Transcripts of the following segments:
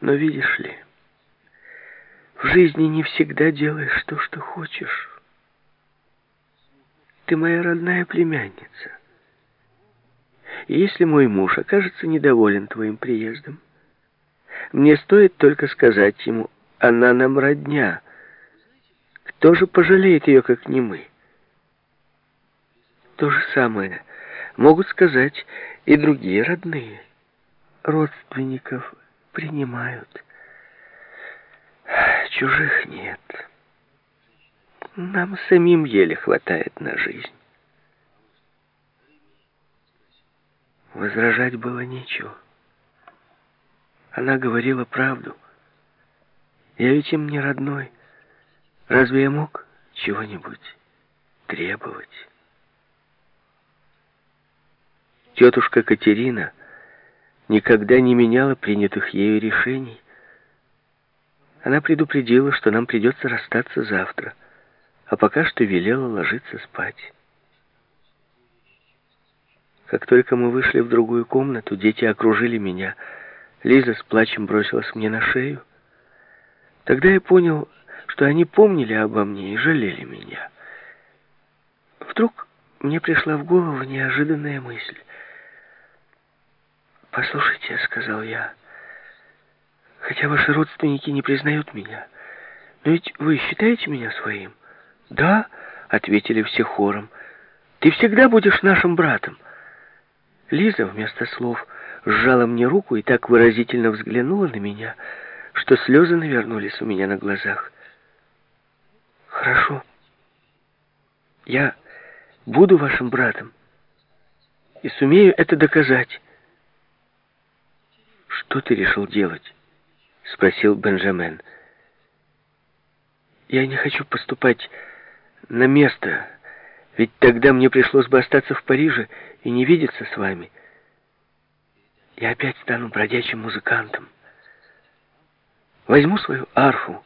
Но видишь ли, в жизни не всегда делаешь то, что хочешь. Ты моя родная племянница. И если мой муж окажется недоволен твоим приездом, мне стоит только сказать ему, она нам родня. Кто же пожалеет ее, как не мы? То же самое могут сказать и другие родные. Родственников принимают. Чужих нет. Нам самим еле хватает на жизнь. Возражать было нечего. Она говорила правду. Я ведь им не родной. Разве я мог чего-нибудь требовать? Тетушка Катерина никогда не меняла принятых ею решений. Она предупредила, что нам придется расстаться завтра, а пока что велела ложиться спать. Как только мы вышли в другую комнату, дети окружили меня. Лиза с плачем бросилась мне на шею. Тогда я понял, что они помнили обо мне и жалели меня. Вдруг мне пришла в голову неожиданная мысль. «Послушайте», — сказал я, — «хотя ваши родственники не признают меня, но ведь вы считаете меня своим?» «Да», — ответили все хором, — «ты всегда будешь нашим братом». Лиза вместо слов сжала мне руку и так выразительно взглянула на меня, что слезы навернулись у меня на глазах. «Хорошо. Я буду вашим братом и сумею это доказать». «Что ты решил делать?» — спросил Бенджамен. «Я не хочу поступать на место, ведь тогда мне пришлось бы остаться в Париже и не видеться с вами. Я опять стану бродячим музыкантом. Возьму свою арфу,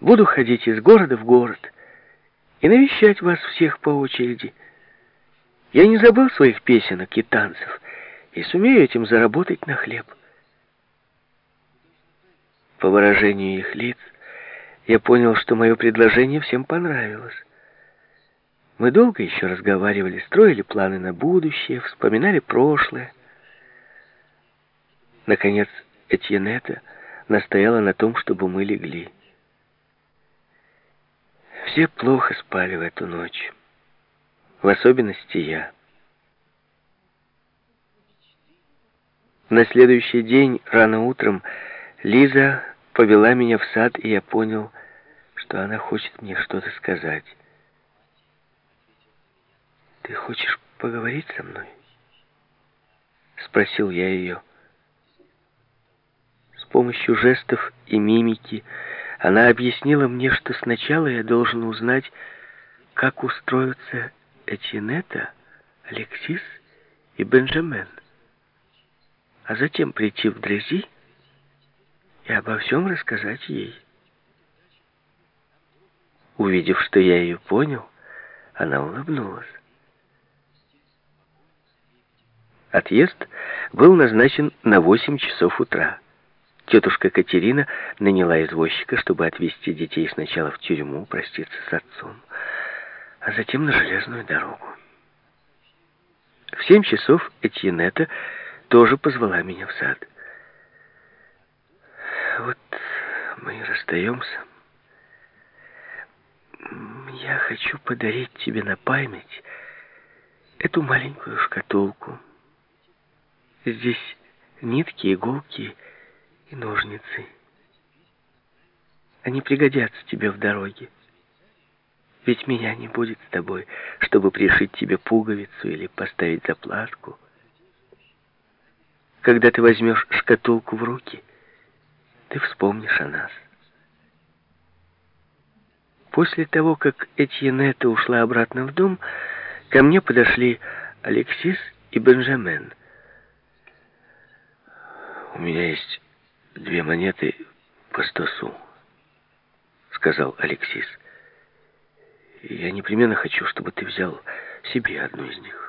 буду ходить из города в город и навещать вас всех по очереди. Я не забыл своих песенок и танцев, и сумею этим заработать на хлеб. По выражению их лиц я понял, что мое предложение всем понравилось. Мы долго еще разговаривали, строили планы на будущее, вспоминали прошлое. Наконец, Этьенета настояла на том, чтобы мы легли. Все плохо спали в эту ночь, в особенности я. На следующий день, рано утром, Лиза повела меня в сад, и я понял, что она хочет мне что-то сказать. «Ты хочешь поговорить со мной?» Спросил я ее. С помощью жестов и мимики она объяснила мне, что сначала я должен узнать, как устроятся Этинета, Алексис и Бенджамен а затем прийти в Дрези и обо всем рассказать ей. Увидев, что я ее понял, она улыбнулась. Отъезд был назначен на 8 часов утра. Тетушка Катерина наняла извозчика, чтобы отвезти детей сначала в тюрьму, проститься с отцом, а затем на железную дорогу. В семь часов Этьенета тоже позвала меня в сад. Вот мы и расстаемся. Я хочу подарить тебе на память эту маленькую шкатулку. Здесь нитки, иголки и ножницы. Они пригодятся тебе в дороге. Ведь меня не будет с тобой, чтобы пришить тебе пуговицу или поставить заплатку. Когда ты возьмешь шкатулку в руки, ты вспомнишь о нас. После того, как Этьенета ушла обратно в дом, ко мне подошли Алексис и Бенджамен. «У меня есть две монеты по стосу», — сказал Алексис. «Я непременно хочу, чтобы ты взял себе одну из них».